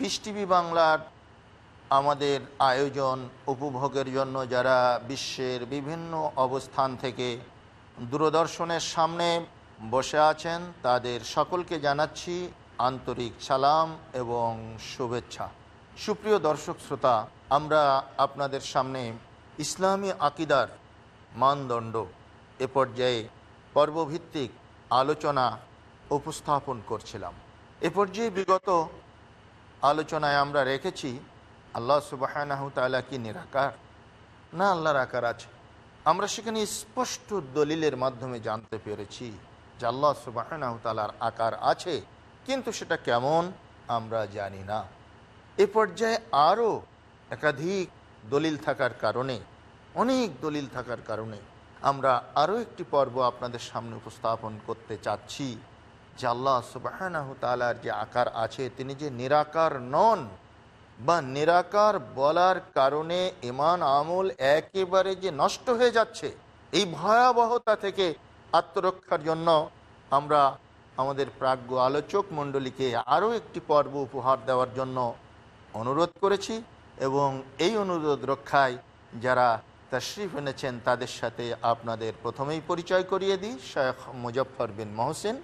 Piece TV বাংলার আমাদের আয়োজন, উপভোগের জন্য যারা বিশ্বের বিভিন্ন অবস্থান থেকে দূরদর্শনের সামনে বসে আছেন, তাদের সকলকে জানাচ্ছি আন্তরিক সালাম এবং শুভেচ্ছা। সুপ্রিয় দর্শক শ্রোতা, আমরা আপনাদের সামনে ইসলামী আকিদার মানদণ্ড এ পর্যায়ে পর্বভিত্তিক আলোচনা উপস্থাপন করছিলাম। এ পর্যায়ে বিগত আলোচনায় আমরা রেখেছি, আল্লাহ সুবাহ কি নিরাকার? না আল্লাহর আকার আছে। আমরা সেখানে স্পষ্ট দলিলের মাধ্যমে জানতে পেরেছি যে আল্লাহ সুবাহ আকার আছে, কিন্তু সেটা কেমন আমরা জানি না। এ পর্যায়ে আরও একাধিক দলিল থাকার কারণে, অনেক দলিল থাকার কারণে আমরা আরও একটি পর্ব আপনাদের সামনে উপস্থাপন করতে চাচ্ছি। যে আল্লাহ সুবাহ যে আকার আছে, তিনি যে নিরাকার নন বা নিরাকার বলার কারণে ইমান আমল একেবারে যে নষ্ট হয়ে যাচ্ছে, এই ভয়াবহতা থেকে আত্মরক্ষার জন্য আমরা আমাদের প্রাজ্ঞ আলোচক মণ্ডলীকে আরও একটি পর্ব উপহার দেওয়ার জন্য অনুরোধ করেছি এবং এই অনুরোধ রক্ষায় যারা তশরিফ এনেছেন, তাদের সাথে আপনাদের প্রথমেই পরিচয় করিয়ে দিই শেখ মুজফর বিন মহসিন।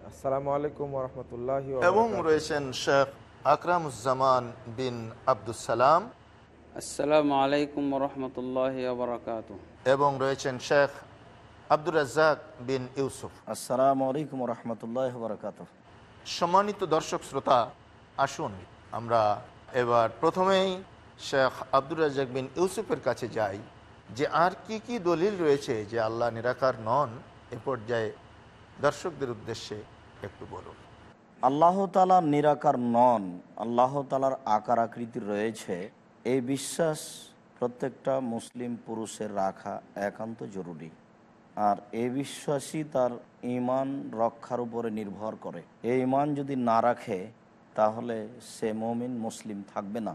আসসালামু আলাইকুম রহমতুল্লাহ এবং রয়েছেন শেখ আকরামুজ্জামান বিন আবদুসালাম আসসালামু আলাইকুম রহমতুল্লাহ এবং রয়েছেন শেখ আব্দুর রাজ্জাক বিন ইউসুফ। আসসালামু আলাইকুম রহমতুল্লাহ বরকাত সম্মানিত দর্শক শ্রোতা আসুন আমরা এবার প্রথমেই শেখ আব্দুর রাজ্জাক বিন ইউসুফের কাছে যাই যে আর কি কি দলিল রয়েছে যে আল্লাহ নিরাকার নন এ পর্যায়ে দর্শকদের উদ্দেশ্যে একটু বলুন। আল্লাহ তালা নিরাকার নন, আল্লাহ তালার আকার আকৃতি রয়েছে, এই বিশ্বাস প্রত্যেকটা মুসলিম পুরুষের রাখা একান্ত জরুরি। আর এই বিশ্বাসই তার ইমান রক্ষার উপরে নির্ভর করে। এই ইমান যদি না রাখে, তাহলে সে মমিন মুসলিম থাকবে না।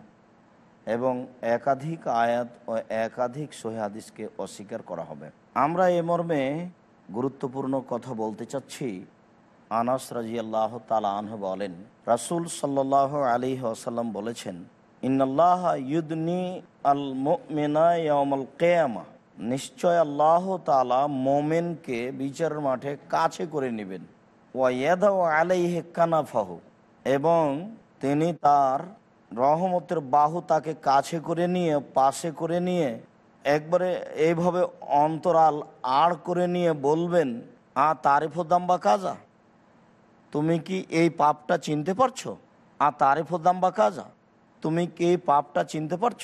এবং একাধিক আয়াত ও একাধিক সহিহাদিসকে অস্বীকার করা হবে। আমরা এ মর্মে গুরুত্বপূর্ণ কথা বলতে চাচ্ছি। আনাস রাজি আল্লাহ তালাহ বলেন, রাসুল সাল্লাহ আলী আসাল্লাম বলেছেন ইন্নআল্লাহ ইউদনি আল মোমেনাল কেয়ামা। নিশ্চয় আল্লাহ তালা মোমেনকে বিচারের মাঠে কাছে করে নেবেন। ওয়াদা এবং তিনি তার রহমতের বাহু তাকে কাছে করে নিয়ে, পাশে করে নিয়ে একবারে এইভাবে অন্তরাল আড় করে নিয়ে বলবেন, আ তারিফুদ্দাম্বা কাজা? তুমি কি এই পাপটা চিনতে পারছ? আ তারিফুদ্দাম্বা কাজা? তুমি কি এই পাপটা চিনতে পারছ?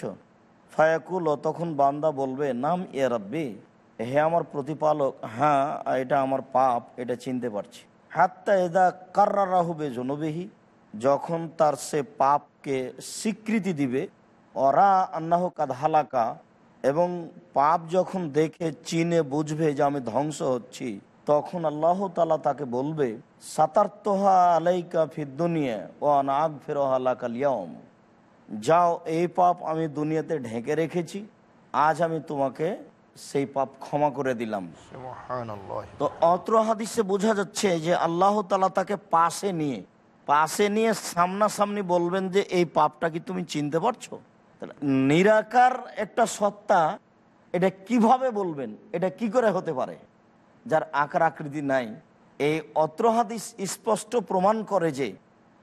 ফায়াকুল, তখন বান্দা বলবে, নাম এ রাব্বি, হে আমার প্রতিপালক হ্যাঁ এটা আমার পাপ, এটা চিনতে পারছি। হাত্তা এদা কার্রা রাহুবে জনবেহি যখন তার সে পাপকে স্বীকৃতি দিবে, অরা আন্নাহ কাদ হালাকা এবং পাপ যখন দেখে চিনে বুঝবে যে আমি ধ্বংস হচ্ছি তখন আল্লাহ তালা তাকে বলবে সাতার্তহা আলাইকা ফিদ্দুনিয়া ও আনাগ ফেরোহালা কালিয়ম যাও এই পাপ আমি দুনিয়াতে ঢেকে রেখেছি আজ আমি তোমাকে সেই পাপ ক্ষমা করে দিলাম। তো অত্র হাদিসে বোঝা যাচ্ছে যে আল্লাহ তালা তাকে পাশে নিয়ে পাশে নিয়ে সামনাসামনি বলবেন যে এই পাপটা কি তুমি চিনতে পারছ? নিরাকার একটা সত্তা এটা কীভাবে বলবেন? এটা কি করে হতে পারে? যার আকার আকৃতি নাই। এই অত্র হাদিস স্পষ্ট প্রমাণ করে যে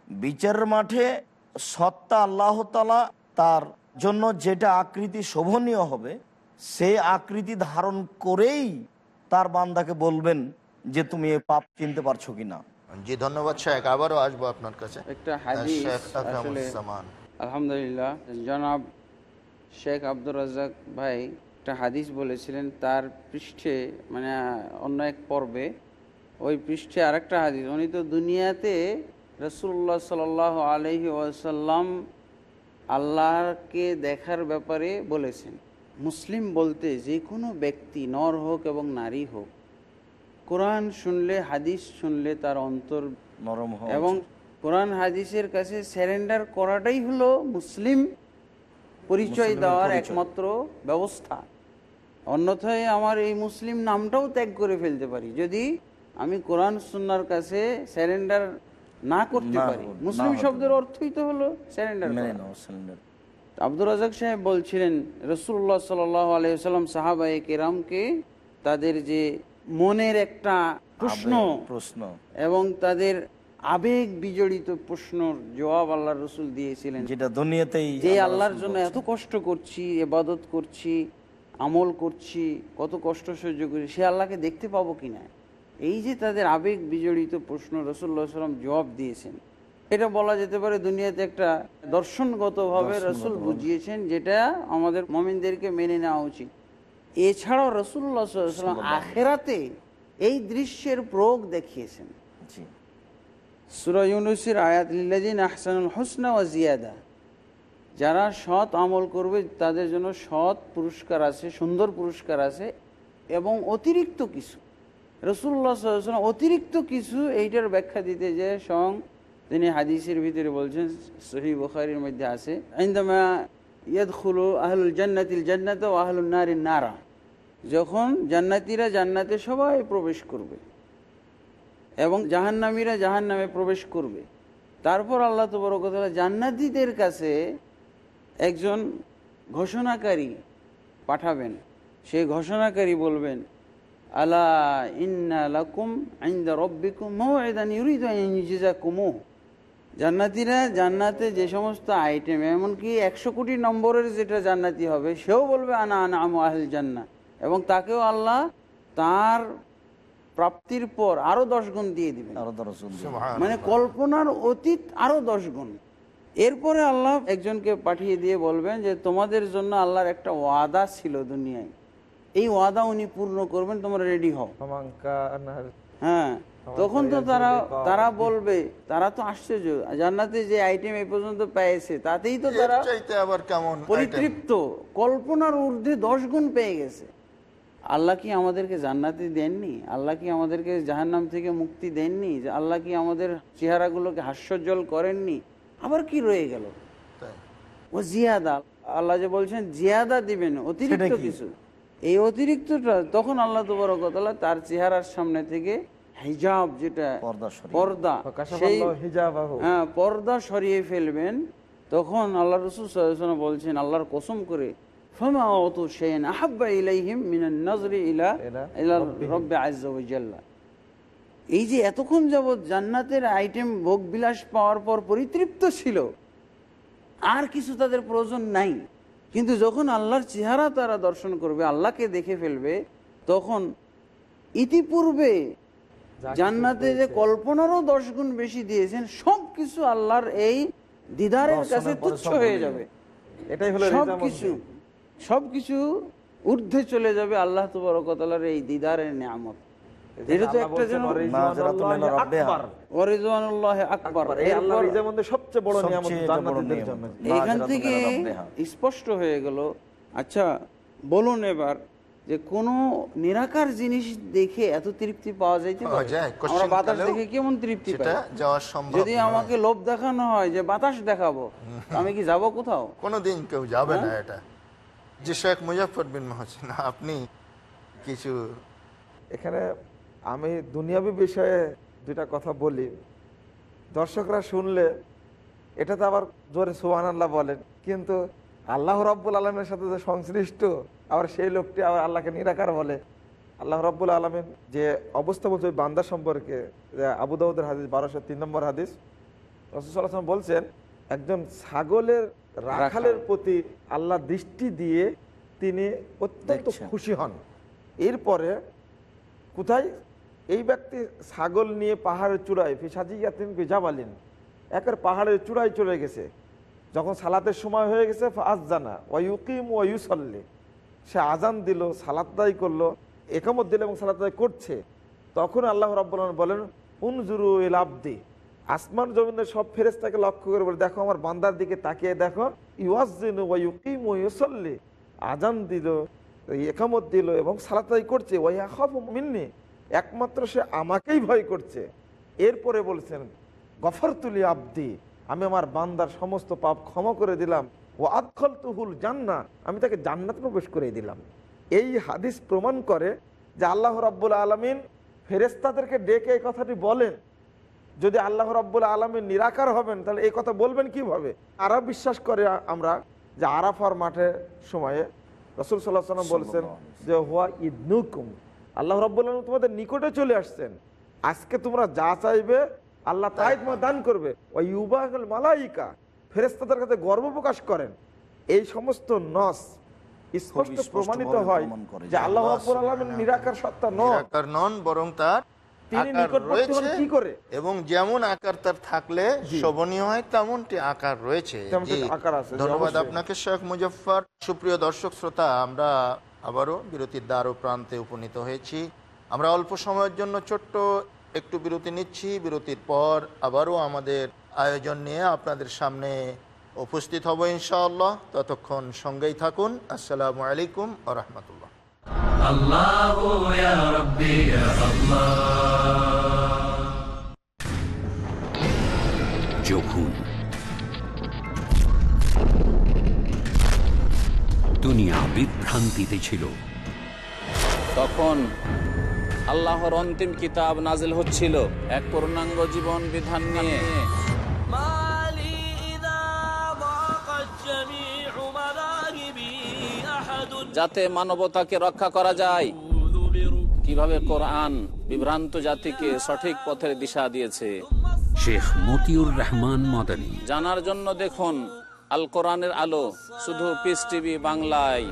বিচারের মাঠে সত্তা আল্লাহ তালা তার জন্য যেটা আকৃতি শোভনীয় হবে সেই আকৃতি ধারণ করেই তার বান্দাকে বলবেন যে তুমি এ পাপ চিনতে পারছ কিনা? জি ধন্যবাদ শেখ। আবারও আসব আপনার কাছে। একটা হাদিস আলহামদুলিল্লাহ জনাব শেখ আব্দুর রাজাক ভাই একটা হাদিস বলেছিলেন তার পৃষ্ঠে মানে অন্য এক পর্বে ওই পৃষ্ঠে আরেকটা হাদিস উনি তো দুনিয়াতে রসুল্লাহ সাল আলহি ওয়াসাল্লাম আল্লাহকে দেখার ব্যাপারে বলেছেন মুসলিম বলতে যে কোনো ব্যক্তি নর হোক এবং নারী হোক কোরআন শুনলে হাদিস শুনলে তার অন্তর নরম এবং। কোরআন হাদিসের কাছে স্যারেন্ডার করাটাই হলো মুসলিম পরিচয় দেওয়ার একমাত্র ব্যবস্থা। অন্যথায় আমার এই মুসলিম নামটাও ত্যাগ করে ফেলতে পারি। যদি আমি কোরআন সুন্নার কাছে স্যারেন্ডার না করতে পারি। মুসলিম শব্দের অর্থই তো হলো স্যারেন্ডার আব্দুর রাজাক সাহেব বলছিলেন রসুল্লাহ সাল আলাইসাল্লাম সাহাবাই কেরামকে তাদের যে মনের একটা প্রশ্ন প্রশ্ন। এবং তাদের আবেগ বিজড়িত প্রশ্নর জবাব আল্লাহ রসুল দিয়েছিলেন। যেটা দুনিয়াতেই যে আল্লাহর জন্য এত কষ্ট করছি এবাদত করছি আমল করছি কত কষ্ট সহ্য করি সে আল্লাহকে দেখতে পাবো কিনা এই যে তাদের আবেগ বিজড়িত প্রশ্ন রসুল্লাহ সাল্লাম জবাব দিয়েছেন। এটা বলা যেতে পারে দুনিয়াতে একটা দর্শনগতভাবে রসুল বুঝিয়েছেন যেটা আমাদের মমিনদেরকে মেনে নেওয়া উচিত। এছাড়াও রসুল্লাহ সাল্লাম আখেরাতে এই দৃশ্যের প্রয়োগ দেখিয়েছেন। সুরা ইউনুসের আয়াত লিল্লাজিন আহসানুল হোসনা ও জিয়াদা যারা সৎ আমল করবে, তাদের জন্য সৎ পুরস্কার আছে, সুন্দর পুরস্কার আছে এবং অতিরিক্ত কিছু। রসুল্লাহ অতিরিক্ত কিছু এইটার ব্যাখ্যা দিতে যে সং তিনি হাদিসের ভিতরে বলছেন, সহি বুখারির মধ্যে আছে আইন্দামা ইয়াদ খুলু আহলুল জান্নাতিল জান্নাত ও আহলুল নারিন নারা যখন জান্নাতিরা জান্নাতে সবাই প্রবেশ করবে। এবং জাহান্নামীরা জাহান নামে প্রবেশ করবে। তারপর আল্লাহ তবরকতলা জান্নাতিদের কাছে একজন ঘোষণাকারী পাঠাবেন। সেই ঘোষণাকারী বলবেন, আলা ইন্না লাকুম আইন্দা রব্বিকুম ইউজিজাকুমু। জান্নাতিরা জান্নাতে যে সমস্ত আইটেম, এমনকি একশো কোটি নম্বরের যেটা জান্নাতি হবে, সেও বলবে, আনা আনা আমু আহল জান্না এবং তাকেও আল্লাহ তার প্রাপ্তির পর আরও দশ গুণ দিয়ে দিবেন। মানে কল্পনার অতীত আরও দশ গুণ। এরপরে আল্লাহ একজনকে পাঠিয়ে দিয়ে বলবেন যে তোমাদের জন্য আল্লাহর একটা ওয়াদা ছিল দুনিয়ায়। এই ওয়াদা উনি পূর্ণ করবেন তোমরা রেডি হও। হ্যাঁ তখন তো তারা তারা বলবে তারা তো আশ্চর্য। জান্নাতে যে আইটেম এই পর্যন্ত পেয়েছে তাতেই তো তারা আবার কেমন পরিতৃপ্ত। কল্পনার ঊর্ধ্বে দশ গুণ পেয়ে গেছে। আল্লাহ কি আমাদেরকে জান্নাতি দেননি? আল্লাহ কি আমাদেরকে জাহান্নাম থেকে মুক্তি দেননি? যে আল্লাহ কি আমাদের চেহারাগুলোকে হাস্যজ্জ্বল করেননি? আবার কি রয়ে গেল? ও জিয়াদা আল্লাহ যে বলছেন জিয়াদা দিবেন অতিরিক্ত কিছু। এই অতিরিক্তটা তখন আল্লাহ তবরকতলা তার চেহারার সামনে থেকে হিজাব যেটা পর্দা সেই হ্যাঁ পর্দা সরিয়ে ফেলবেন। তখন আল্লাহ রসুল সাল্লাল্লাহু বলছেন আল্লাহর কসম করে এই যে এতক্ষণ যাবৎ জান্নাতের আইটেম ভোগ বিলাস পাওয়ার পর পরিতৃপ্ত ছিল আর কিছু তাদের প্রয়োজন নাই। কিন্তু যখন আল্লাহর চেহারা তারা দর্শন করবে আল্লাহকে দেখে ফেলবে তখন ইতিপূর্বে জান্নাতে যে কল্পনারও দশ গুণ বেশি দিয়েছেন সব কিছু আল্লাহর এই দিদারের কাছে তুচ্ছ হয়ে যাবে। এটাই হলো সব কিছু। সব কিছু ঊর্ধ্বে চলে যাবে আল্লাহ তবরকতালার এই দিদারের নিয়ামত। এটা তো একটা যেন এখান থেকে স্পষ্ট হয়ে গেল আচ্ছা বলুন এবার যে কোন নিরাকার জিনিস দেখে এত তৃপ্তি পাওয়া যাইতে যায়, আমরা বাতাস দেখে কেমন তৃপ্তি সেটা পাই? যদি আমাকে লোভ দেখানো হয় যে বাতাস দেখাবো আমি কি যাব কোথাও? কোনোদিন কেউ যাবে না হ্যাঁ? এটা। যে শেখ মুজাফর বিন মহসিন, আপনি কিছু এখানে আমি দুনিয়াবি বিষয়ে দুইটা কথা বলি। দর্শকরা শুনলে, এটা তো আবার জোরে সোহান আল্লাহ বলেন, কিন্তু আল্লাহ রব্বুল আলমের সাথে যে সংশ্লিষ্ট, আবার সেই লোকটি আবার আল্লাহকে নিরাকার বলে। আল্লাহ রব্বুল আলমেন যে অবস্থা বলছে বান্দা সম্পর্কে, যে আবু দাউদের হাদিস, বারোশো তিন নম্বর হাদিস রসুলাম বলছেন, একজন ছাগলের রাখালের প্রতি আল্লাহ দৃষ্টি দিয়ে তিনি অত্যন্ত খুশি হন। এরপরে কোথায়? এই ব্যক্তি ছাগল নিয়ে পাহাড়ের চূড়ায় ফিসাজিয়া তিনি বিজাবালিন একের পাহাড়ের চূড়ায় চলে গেছে। যখন সালাতের সময় হয়ে গেছে আজ জানা ওয়ুকিম ওয়ুসল্লি সে আজান দিল সালাতদাই করল একামত দিল এবং সালাতদাই করছে। তখন আল্লাহ রাব্বুল বলেন উনজুরু এল আব্দি আসমান জমিনের সব ফেরেস্তাকে লক্ষ্য করে বলে, দেখো আমার বান্দার দিকে তাকিয়ে দেখো। ইউয়াজিন আজান দিল একামত দিল এবং সালাতাই করছে। ওই আখাফ মিন্নি। একমাত্র সে আমাকেই ভয় করছে। এরপরে বলছেন গফর তুলি আব্দি, আমি আমার বান্দার সমস্ত পাপ ক্ষমা করে দিলাম। ও আদখল তুহুল জান্না, আমি তাকে জান্নাত প্রবেশ করে দিলাম। এই হাদিস প্রমাণ করে যে আল্লাহ রাব্বুল আলমিন ফেরেস্তাদেরকে ডেকে এই কথাটি বলেন। যদি আল্লাহ রাব্বুল আলমিন নিরাকার হবেন তাহলে এই কথা বলবেন কীভাবে? আরা বিশ্বাস করে আমরা যে আরাফার মাঠের সময়ে রসুল সাল্লাহ সাল্লাম বলছেন যে হুয়া ইদনুকুম। আল্লাহ রাব্বুল আলম তোমাদের নিকটে চলে আসছেন। আজকে তোমরা যা চাইবে আল্লাহ তাই তোমার দান করবে। ওই ইউবাহুল মালাইকা ফেরেস্তাদের কাছে গর্ব প্রকাশ করেন। এই সমস্ত নস স্পষ্ট প্রমাণিত হয় যে আল্লাহ রাব্বুল আলমিন নিরাকার সত্তা নন। নন বরং তার রয়েছে এবং যেমন আকার তার থাকলে শোভনীয় হয় তেমনটি আকার রয়েছে। ধন্যবাদ আপনাকে শেখ মুজফর সুপ্রিয় দর্শক শ্রোতা আমরা আবারও বিরতির দ্বার প্রান্তে উপনীত হয়েছি। আমরা অল্প সময়ের জন্য ছোট্ট একটু বিরতি নিচ্ছি। বিরতির পর আবারও আমাদের আয়োজন নিয়ে আপনাদের সামনে উপস্থিত হব ইনশাআল্লাহ। ততক্ষণ সঙ্গেই থাকুন। আসসালামু আলাইকুম আ রহমতুল্লাহ। দুনিয়া বিভ্রান্তিতে ছিল তখন আল্লাহর অন্তিম কিতাব নাজিল হচ্ছিল এক পূর্ণাঙ্গ জীবন বিধান নিয়ে। যাতে মানবতাকে রক্ষা করা যায়। কীভাবে কোরআন বিভ্রান্ত জাতিকে সঠিক পথের দিশা দিয়েছে। শেখ মতিউর রহমান মদানী। জানার জন্য দেখুন আল কোরআনের আলো শুধু পিস টিভি বাংলায়।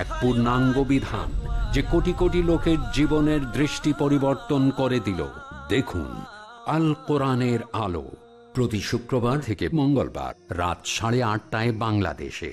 এক পূর্ণাঙ্গ বিধান যে কোটি কোটি লোকের জীবনের দৃষ্টি পরিবর্তন করে দিল। দেখুন আল কোরআনের আলো। প্রতি শুক্রবার থেকে মঙ্গলবার রাত সাড়ে আটটায় বাংলাদেশে।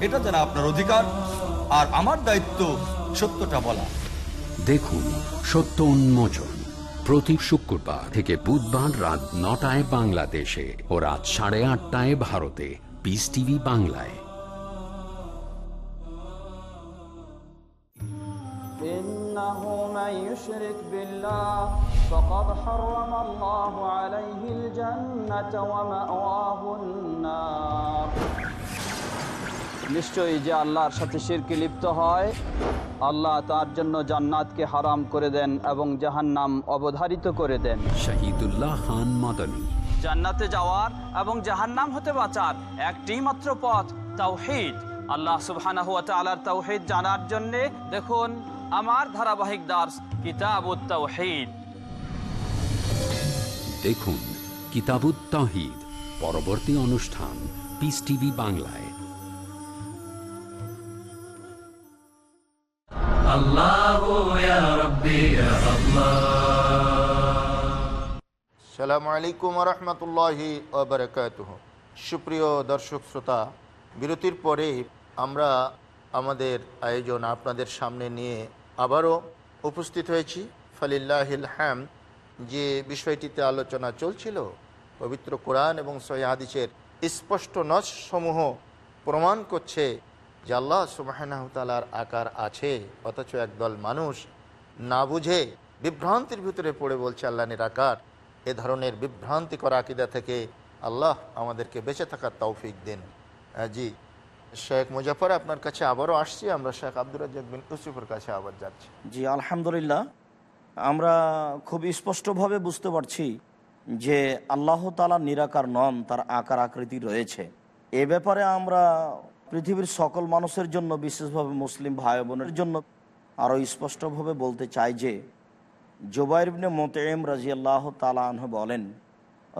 এটা যেন আপনার অধিকার আর আমার দায়িত্ব সত্যটা বলা দেখুন সত্য উন্মোচন প্রতি শুক্রবার থেকে বুধবার রাত নটায় বাংলাদেশে ও রাত সাড়ে আটটায় ভারতে পিস টিভি বাংলায় إنه من يشرك بالله فقد حرم الله عليه الجنة ومأواه النار নিশ্চয়ই যে আল্লাহর সাথে শিরকে লিপ্ত হয় আল্লাহ তার জন্য জান্নাতকে হারাম করে দেন এবং জাহান্নাম অবধারিত করে দেন। শহীদুল্লাহ খান মাদানী। জান্নাতে যাওয়ার এবং জাহান্নাম হতে বাঁচার একটি মাত্র পথ তাওহীদ। আল্লাহ সুবহানাহু ওয়া তাআলার তাওহীদ জানার জন্য দেখুন আমার ধারাবাহিক দাস কিতাবুত তাওহীদ। দেখুন কিতাবুত তাহিদ পরবর্তী অনুষ্ঠান পিস টিভি বাংলায়। সুপ্রিয় দর্শক শ্রোতা, বিরতির পরে আমরা আমাদের আয়োজন আপনাদের সামনে নিয়ে আবারও উপস্থিত হয়েছি। ফালিল্লাহিল হ্যাম যে বিষয়টিতে আলোচনা চলছিল, পবিত্র কোরআন এবং সহিহাদিসের স্পষ্ট নসমূহ প্রমাণ করছে যে আল্লাহ সুবাহতালার আকার আছে, অথচ একদল মানুষ না বুঝে বিভ্রান্তির ভিতরে পড়ে বলছে আল্লাহ নিরাকার এ ধরনের বিভ্রান্তিকর আকিদা থেকে আল্লাহ আমাদেরকে বেঁচে থাকার তৌফিক দিন। জি। শেখ মুজাফর আপনার কাছে আবারও আসছি, আমরা শেখ রাজ্জাক বিন ইউসুফের কাছে আবার যাচ্ছি। জি, আলহামদুলিল্লাহ। আমরা খুব স্পষ্টভাবে বুঝতে পারছি যে আল্লাহ তালা নিরাকার নন, তার আকার আকৃতি রয়েছে। এ ব্যাপারে আমরা পৃথিবীর সকল মানুষের জন্য, বিশেষভাবে মুসলিম ভাই বোনের জন্য, আরও স্পষ্টভাবে বলতে চাই যে জোবাইরবিনে মোতেম রাজিয়াল্লাহ তালাহ বলেন,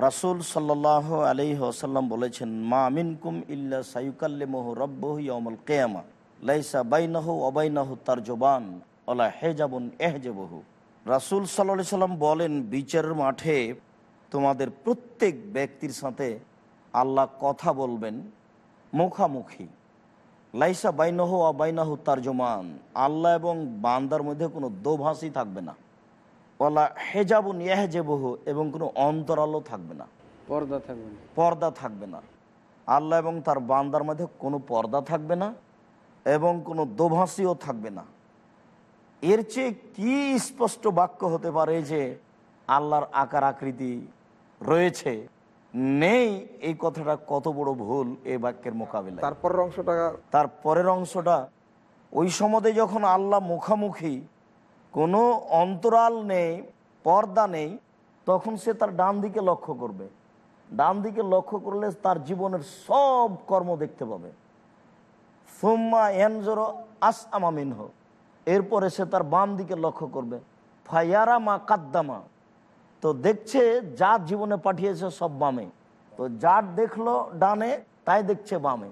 রাসুল সাল্লাহ আলি আসাল্লাম বলেছেন, মা মিনকুম ইল্লা সাইকাল্লিমহ রব্বহ ইয়মল কেয়ামা, লাইসা বাইনাহ অবাইনাহ তার জোবান ওলা হেজাবুন এহজেবহু রাসুল সাল্লাহ সাল্লাম বলেন, বিচারের মাঠে তোমাদের প্রত্যেক ব্যক্তির সাথে আল্লাহ কথা বলবেন মুখামুখি। লাইসা বাইনহ অবাইনাহু তার জমান আল্লাহ এবং বান্দার মধ্যে কোনো দোভাষই থাকবে না। ওলা হেজাবুন ইয়াহেজেবহ এবং কোনো অন্তরালও থাকবে না। পর্দা থাকবে না। পর্দা থাকবে না। আল্লাহ এবং তার বান্দার মধ্যে কোনো পর্দা থাকবে না এবং কোনো দোভাষীও থাকবে না। এর চেয়ে কি স্পষ্ট বাক্য হতে পারে যে আল্লাহর আকার আকৃতি রয়েছে? নেই এই কথাটা কত বড় ভুল এই বাক্যের মোকাবিলা তারপরের অংশটা? তার পরের অংশটা ওই সময়ে যখন আল্লাহ মুখামুখি কোনো অন্তরাল নেই পর্দা নেই তখন সে তার ডান দিকে লক্ষ্য করবে। ডান দিকে লক্ষ্য করলে তার জীবনের সব কর্ম দেখতে পাবে। সুম্মা এনজোরো আস আমামিনহ এরপরে সে তার বাম দিকে লক্ষ্য করবে। ফায়ারা মা কাদ্দামা। তো দেখছে যা জীবনে পাঠিয়েছে সব বামে। তো যার দেখল ডানে, তাই দেখছে বামে।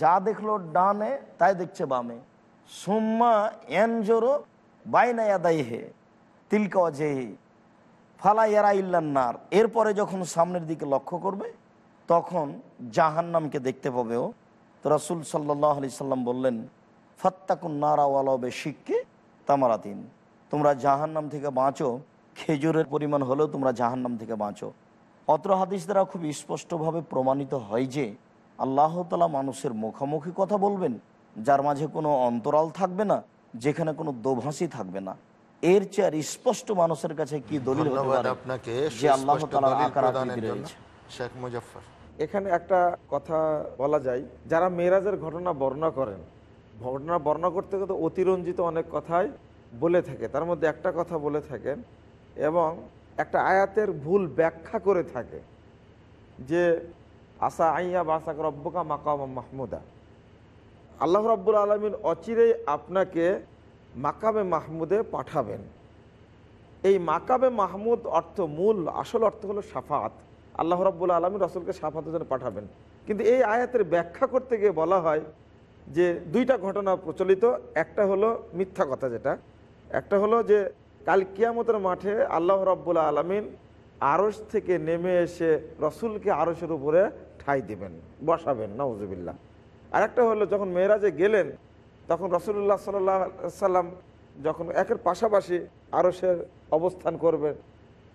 যা দেখল ডানে, তাই দেখছে বামে। সুম্মা এনজোরো বাইনায়াদাই হে তিলকা অজেহি ফালা ইয়ারা ইল্লান্নার এরপরে যখন সামনের দিকে লক্ষ্য করবে, তখন জাহান্নামকে দেখতে পাবে ও। তো রাসুল সাল্লাহ আলি সাল্লাম বললেন, ফাত্তাকুন নারা ওয়ালাবে শিখকে তামারাতিন। তোমরা জাহান্নাম থেকে বাঁচো। খেজুরের পরিমাণ হলেও তোমরা জাহান্নাম থেকে বাঁচো। অত্র হাদিস দ্বারা খুব স্পষ্টভাবে প্রমাণিত হয় যে আল্লাহ তালা মানুষের মুখোমুখি কথা বলবেন যার মাঝে কোনো অন্তরাল থাকবে না যেখানে কোনো দোভাষী থাকবে না। এর চেয়ে আর স্পষ্ট মানুষের কাছে কি দলিল হতে ধন্যবাদ পারে আপনাকে যে আল্লাহ শেখ মুজাফর এখানে একটা কথা বলা যায় যারা মেয়েরাজের ঘটনা বর্ণনা করেন ঘটনা বর্ণনা করতে করতে অতিরঞ্জিত অনেক কথাই বলে থাকে। তার মধ্যে একটা কথা বলে থাকেন এবং একটা আয়াতের ভুল ব্যাখ্যা করে থাকে যে আসা আইয়া বাসাক রব্বকা মাকাম মাহমুদা। আল্লাহ রব্বুল আলমিন অচিরেই আপনাকে মাকামে মাহমুদে পাঠাবেন। এই মাকাবে মাহমুদ অর্থ মূল, আসল অর্থ হলো সাফাত। আল্লাহ রব্বুল আলমী রসুলকে সাফাতের জন্য পাঠাবেন। কিন্তু এই আয়াতের ব্যাখ্যা করতে গিয়ে বলা হয় যে, দুইটা ঘটনা প্রচলিত। একটা হলো মিথ্যা কথা যেটা, একটা হলো যে কাল কিয়ামতের মাঠে আল্লাহ রব্বুল আলমিন আরস থেকে নেমে এসে রসুলকে আরসের উপরে ঠাই দিবেন বসাবেন নওজবিল্লা আরেকটা হলো যখন মেয়েরাজে গেলেন তখন রসুল্লাহ সাল্লাহ সাল্লাম যখন একের পাশাপাশি আরসের অবস্থান করবেন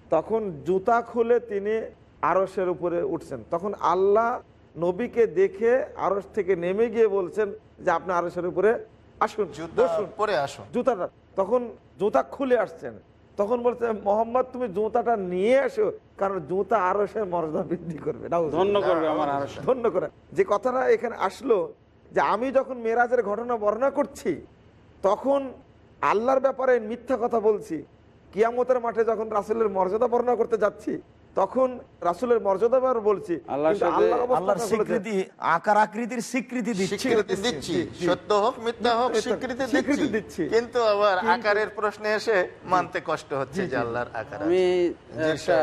তখন জুতা খুলে তিনি আরসের উপরে উঠছেন। তখন আল্লাহ নবীকে দেখে আরস থেকে নেমে গিয়ে বলছেন যে আপনি আরসের উপরে আসুন জুতা বসুন। পরে আসুন। জুতাটা তখন জুতা খুলে আসছেন। তখন বলছে মোহাম্মদ তুমি জুতাটা নিয়ে আসো কারণ জুতা আরও সে মর্যাদা বৃদ্ধি করবে। ধন্য করবে আমার ধন্য করে। যে কথাটা এখানে আসলো যে আমি যখন মেরাজের ঘটনা বর্ণনা করছি তখন আল্লাহর ব্যাপারে মিথ্যা কথা বলছি। কিয়ামতের মাঠে যখন রাসেলের মর্যাদা বর্ণনা করতে যাচ্ছি তখন রাসুলের মর্যাদা বার বলছি আল্লাহর স্বীকৃতি আকার আকৃতির স্বীকৃতি দিচ্ছে। স্বীকৃতি দিচ্ছি সত্য হোক মিথ্যা হোক স্বীকৃতি স্বীকৃতি দিচ্ছি। দিচ্ছি। কিন্তু আবার আকারের প্রশ্নে এসে মানতে কষ্ট হচ্ছে যে আল্লাহর আকার আমি একটা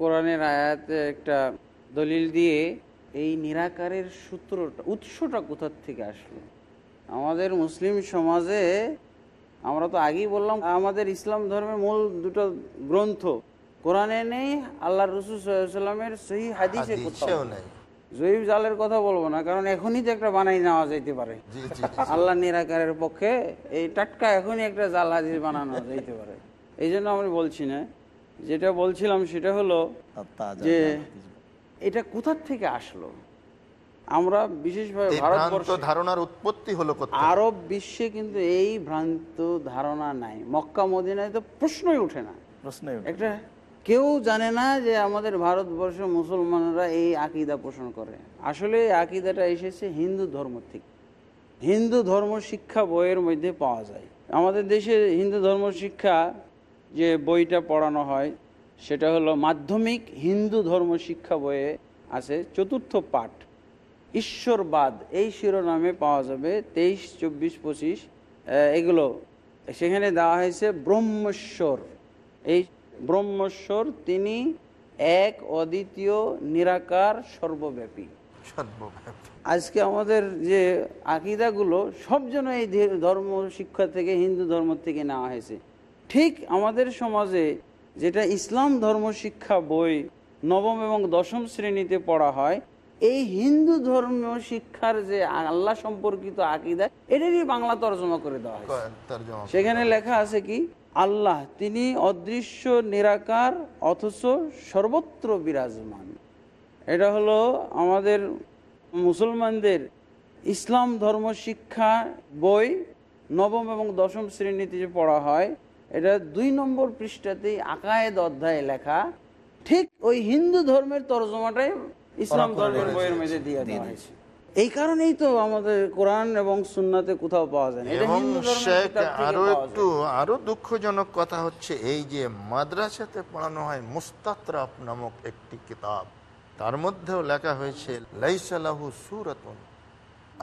কোরআনের আয়াতে একটা দলিল দিয়ে এই নিরাকারের সূত্রটা উৎসটা কোথার থেকে আসলো? আমাদের মুসলিম সমাজে আমরা তো আগেই বললাম আমাদের ইসলাম ধর্মের মূল দুটো গ্রন্থ কোরআনে নেই আল্লাহ রসুল সাল্লামের সহি হাদিসে কোথাও? নেই। জয়ীব জালের কথা বলব না কারণ এখনই তো একটা বানাই নেওয়া যাইতে পারে। আল্লাহ নিরাকারের পক্ষে এই টাটকা এখনই একটা জাল হাদিস বানানো যাইতে পারে। এই জন্য আমি বলছি না যেটা বলছিলাম সেটা হলো যে এটা কোথার থেকে আসলো? আমরা বিশেষভাবে ভারতবর্ষ ধারণার উৎপত্তি হলো আরব বিশ্বে কিন্তু এই ভ্রান্ত ধারণা নাই। মক্কা মদিনায় তো প্রশ্নই ওঠে না। প্রশ্নই একটা কেউ জানে না যে আমাদের ভারতবর্ষ মুসলমানরা এই আকিদা পোষণ করে। আসলে এই আকিদাটা এসেছে হিন্দু ধর্ম থেকে। হিন্দু ধর্ম শিক্ষা বইয়ের মধ্যে পাওয়া যায়। আমাদের দেশে হিন্দু ধর্ম শিক্ষা যে বইটা পড়ানো হয়, সেটা হলো মাধ্যমিক হিন্দু ধর্ম শিক্ষা বইয়ে আছে, চতুর্থ পাঠ। ঈশ্বরবাদ, এই শিরোনামে পাওয়া যাবে তেইশ, চব্বিশ, পঁচিশ এগুলো। সেখানে দেওয়া হয়েছে ব্রহ্মেশ্বর। এই ব্রহ্মেশ্বর তিনি এক অদ্বিতীয় নিরাকার সর্বব্যাপী। সর্বব্যাপী। আজকে আমাদের যে আকিদাগুলো সব যেন এই ধর্ম শিক্ষা থেকে হিন্দু ধর্ম থেকে নেওয়া হয়েছে। ঠিক আমাদের সমাজে যেটা ইসলাম ধর্ম শিক্ষা বই নবম এবং দশম শ্রেণীতে পড়া হয় এই হিন্দু ধর্ম শিক্ষার যে আল্লাহ সম্পর্কিত আকিদা এটারই বাংলা তর্জমা করে দেওয়া হয় সেখানে লেখা আছে কি আল্লাহ তিনি অদৃশ্য নিরাকার অথচ সর্বত্র বিরাজমান। এটা হলো আমাদের মুসলমানদের ইসলাম ধর্ম শিক্ষা বই নবম এবং দশম শ্রেণীতে যে পড়া হয় এটা দুই নম্বর পৃষ্ঠাতেই আকায়েদ অধ্যায়ে লেখা। ঠিক ওই হিন্দু ধর্মের তর্জমাটাই ইসলাম ধর্মের বইয়ের মধ্যে দিয়ে দেওয়া হয়েছে। এই কারণেই তো আমাদের কোরআন এবং সুন্নাতে কোথাও পাওয়া যায় না। এবং শেখ আরও একটু আরও দুঃখজনক কথা হচ্ছে এই যে মাদ্রাসাতে পড়ানো হয় মুস্তাতরাফ নামক একটি কিতাব। তার মধ্যেও লেখা হয়েছে লাইসালাহু সুরাতুন।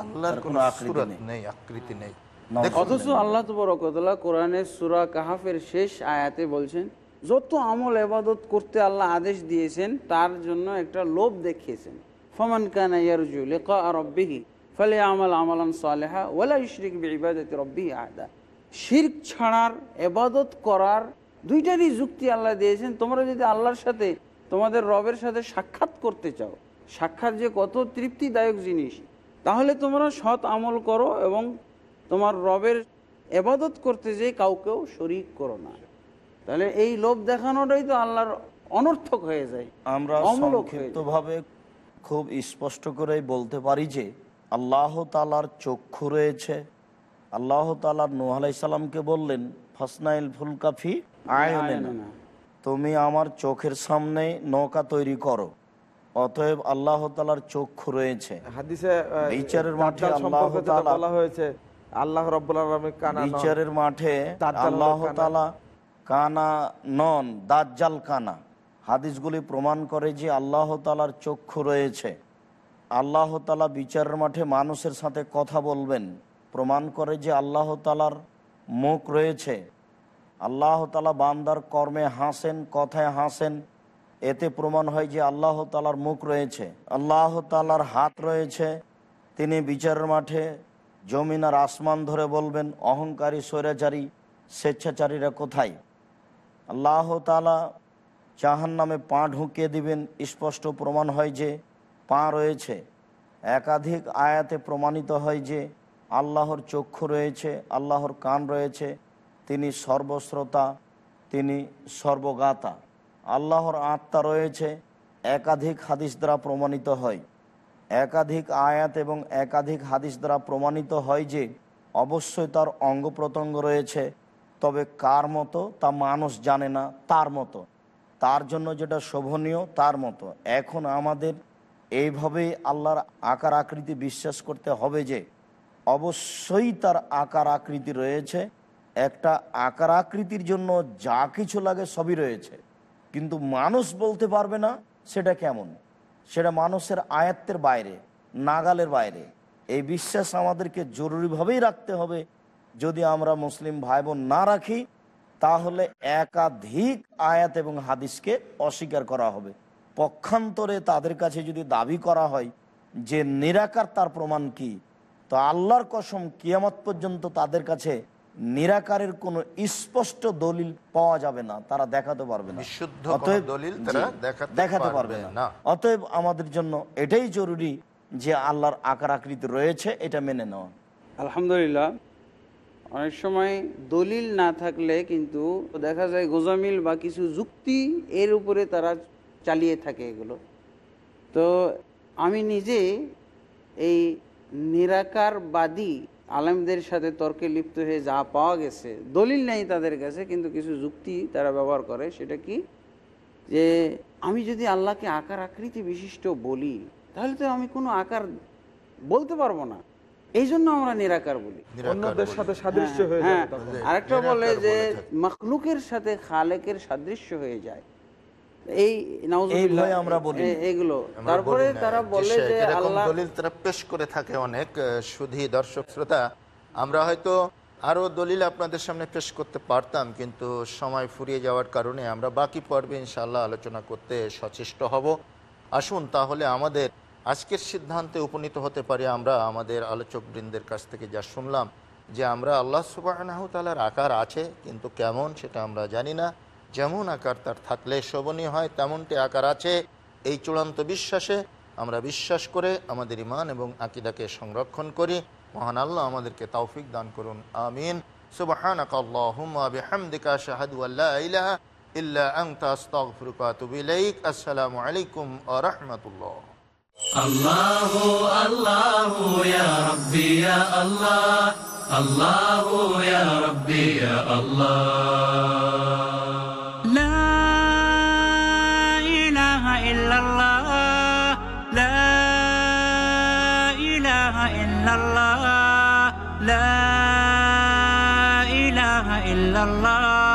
আল্লাহর কোনো কোনো আকৃতি নেই। নেই আকৃতি নেই। অথচ আল্লাহ তবরকতলা কোরআনের সুরা কাহাফের শেষ আয়াতে বলছেন যত আমল এবাদত করতে আল্লাহ আদেশ দিয়েছেন তার জন্য একটা লোভ দেখিয়েছেন। ফমান কানা ইয়ারজু লিকা রব্বিহি ফলে আমাল আমালান সালেহা ওয়ালা ইশরিক বিইবাদাতি রব্বিহি আদা শিরক ছাড়ার এবাদত করার দুইটারই যুক্তি আল্লাহ দিয়েছেন। তোমরা যদি আল্লাহর সাথে তোমাদের রবের সাথে সাক্ষাৎ করতে চাও সাক্ষাৎ যে কত তৃপ্তিদায়ক জিনিস তাহলে তোমরা সৎ আমল করো এবং তোমার রবের এবাদত করতে যে কাউকেও শরিক করো না। তাহলে এই লোভ দেখানোটাই তো আল্লাহর অনর্থক হয়ে যায় আমরা যায়। সংক্ষিপ্তভাবে খুব স্পষ্ট করেই বলতে পারি যে আল্লাহ তালার চক্ষু রয়েছে। আল্লাহ তালার নূহ আলাইসাল্লামকে বললেন ফাসনাইল ফুলকাফি আয়নে না। তুমি আমার চোখের সামনে নৌকা তৈরি করো অতএব আল্লাহ তালার চক্ষু রয়েছে। বিচারের মাঠে আল্লাহ বলা হয়েছে আল্লাহ। বিচারের মাঠে আল্লাহ তালা কানা নন দাজ্জাল কানা। হাদিসগুলি প্রমাণ করে যে আল্লাহ তালার চক্ষু রয়েছে। আল্লাহ তালা বিচারের মাঠে মানুষের সাথে কথা বলবেন। প্রমাণ করে যে আল্লাহ তালার মুখ রয়েছে। আল্লাহ তালা বান্দার কর্মে হাসেন, কথায় হাসেন। এতে প্রমাণ হয় যে আল্লাহ তালার মুখ রয়েছে। আল্লাহ তালার হাত রয়েছে। তিনি বিচারের মাঠে জমিন আর আসমান ধরে বলবেন, অহংকারী, স্বৈরাচারী, স্বেচ্ছাচারীরা কোথায়? আল্লাহ তালা জাহান নামে পা ঢুকিয়ে দিবেন। স্পষ্ট প্রমাণ হয় যে পা রয়েছে। একাধিক আয়াতে প্রমাণিত হয় যে আল্লাহর চক্ষু রয়েছে, আল্লাহর কান রয়েছে, তিনি সর্বশ্রোতা, তিনি সর্বগাতা আল্লাহর আত্মা রয়েছে, একাধিক হাদিস দ্বারা প্রমাণিত হয়। একাধিক আয়াত এবং একাধিক হাদিস দ্বারা প্রমাণিত হয় যে অবশ্যই তার অঙ্গ প্রত্যঙ্গ রয়েছে, তবে কার মতো তা মানুষ জানে না, তার মতো। তার জন্য যেটা শোভনীয়, তার মতো। এখন আমাদের এইভাবেই আল্লাহর আকার আকৃতি বিশ্বাস করতে হবে যে, অবশ্যই তার আকার আকৃতি রয়েছে। একটা আকার আকৃতির জন্য যা কিছু লাগে সবই রয়েছে। কিন্তু মানুষ বলতে পারবে না সেটা কেমন? সেটা মানুষের আয়ত্তের বাইরে, নাগালের বাইরে। এই বিশ্বাস আমাদেরকে জরুরিভাবেই রাখতে হবে। যদি আমরা মুসলিম ভাই বোন না রাখি তাহলে একাধিক আয়াত এবং হাদিসকে অস্বীকার করা হবে। পক্ষান্তরে তাদের কাছে যদি দাবি করা হয় যে নিরাকার তার প্রমাণ কি তো আল্লাহর কসম কিয়ামত পর্যন্ত তাদের কাছে নিরাকারের কোনো স্পষ্ট দলিল পাওয়া যাবে না তারা দেখাতে পারবে না। বিশুদ্ধ কোনো অতএব- দলিল জি, তারা দেখাতে পারবে। না। অতএব আমাদের জন্য এটাই জরুরি যে আল্লাহর আকার আকৃতি রয়েছে এটা মেনে নেওয়া। আলহামদুলিল্লাহ অনেক সময় দলিল না থাকলে কিন্তু দেখা যায় গোজামিল বা কিছু যুক্তি এর উপরে তারা চালিয়ে থাকে এগুলো। তো আমি নিজে এই নিরাকারবাদী আলেমদের সাথে তর্কে লিপ্ত হয়ে যা পাওয়া গেছে, দলিল নেই তাদের কাছে, কিন্তু কিছু যুক্তি তারা ব্যবহার করে, সেটা কি? যে আমি যদি আল্লাহকে আকার আকৃতি বিশিষ্ট বলি, তাহলে তো আমি কোনো আকার বলতে পারব না। এই জন্য আমরা নিরাকার বলি। অন্যদের সাথে সাদৃশ্য হয়ে হ্যাঁ যাবে তখন। আরেকটা বলে যে মখলুকের সাথে খালেকের সাদৃশ্য হয়ে যায়। এই নাউজুবিল্লাহ, এই ভয়ে আমরা বলি এগুলো। তারপরে তারা বলে যে আল্লাহ তারা পেশ করে থাকে অনেক আহ, সুধী দর্শক শ্রোতা আমরা হয়তো আরও দলিল আপনাদের সামনে পেশ করতে পারতাম কিন্তু সময় ফুরিয়ে যাওয়ার কারণে আমরা বাকি পর্বে ইনশাআল্লাহ আলোচনা করতে সচেষ্ট হব। আসুন তাহলে আমাদের আজকের সিদ্ধান্তে উপনীত হতে পারি আমরা আমাদের আলোচক বৃন্দের কাছ থেকে যা শুনলাম, যে আমরা আল্লাহ সুবাহ তালার আকার আছে, কিন্তু কেমন সেটা আমরা জানি না। যেমন আকার তার থাকলে শোভনীয় হয়, তেমনটি আকার আছে এই চূড়ান্ত বিশ্বাসে। আমরা বিশ্বাস করে আমাদের ইমান এবং আকিদাকে সংরক্ষণ করি। মহান আল্লাহ আমাদেরকে তৌফিক দান করুন। আমিন। সুবহানাক আসসালামু আলাইকুম ওয়া রাহমাতুল্লাহ। الله الله يا ربي يا الله الله يا ربي يا الله لا إله إلا الله لا إله إلا الله لا إله إلا الله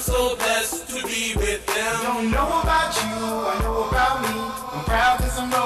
I'm so blessed to be with them Don't know about you, I know about me. I'm proud cause I'm